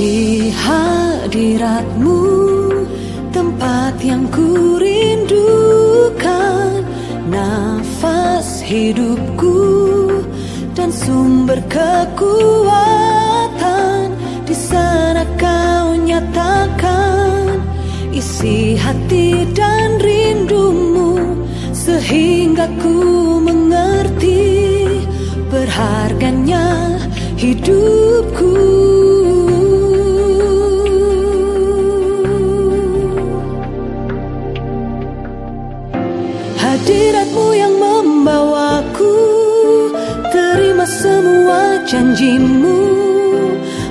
Di hadiratmu tempat yang ku rindukan. Nafas hidupku dan sumber kekuatan. Di sana kau nyatakan isi hati dan rindumu. Sehingga ku mengerti berharganya hidupku Hadiratmu yang membawaku. Terima semua janjimu.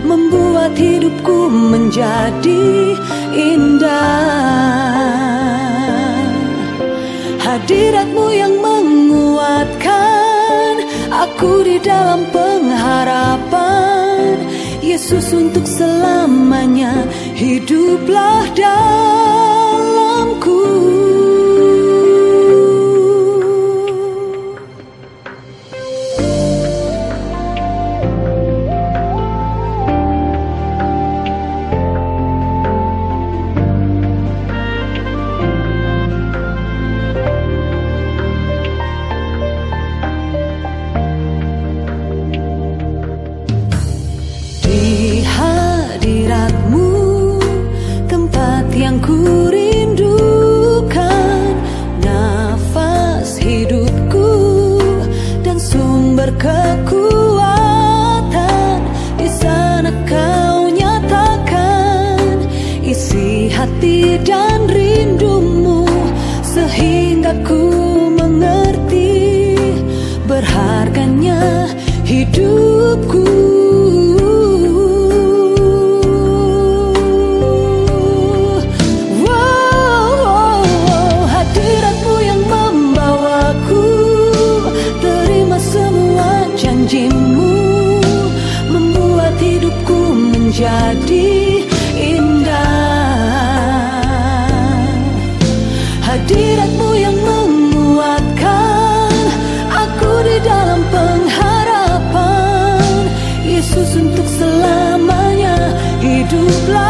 Membuat hidupku menjadi indah. Hadiratmu yang menguatkan Aku di dalam pengharapan. Yesus untuk selamanya Hiduplah dalamku Hadiratmu yang menguatkan Aku di dalam pengharapan. Yesus untuk selamanya Hiduplah